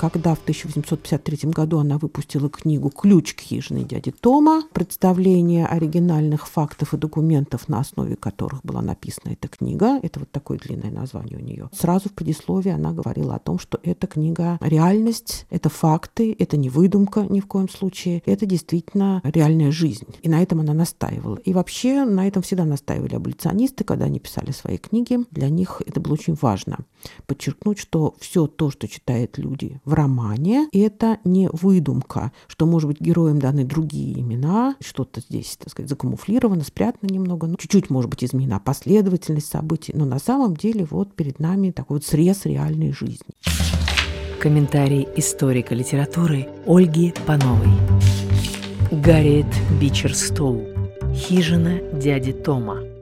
когда в 1853 году она выпустила книгу «Ключ к хижине дяди Тома», представление оригинальных фактов и документов, на основе которых была написана эта книга, это вот такое длинное название у нее. Сразу в предисловии она говорила о том, что эта книга реальность, это факты, это не выдумка ни в коем случае, это действительно реальная жизнь. И на этом она настаивала. И вообще на этом всегда настаивали аболиционисты, когда они писали свои книги. Для них это было очень важно подчеркнуть, что все то, что читают люди в романе, это не выдумка, что, может быть, героям даны другие имена, что-то здесь, так сказать, закамуфлировано, спрятано немного, ну, чуть-чуть, может быть, изменена последовательность событий, но на самом деле вот перед нами такой вот срез реальной жизни. Комментарий историка литературы Ольги Пановой. Гарриет Бичерстоу. Хижина дяди Тома.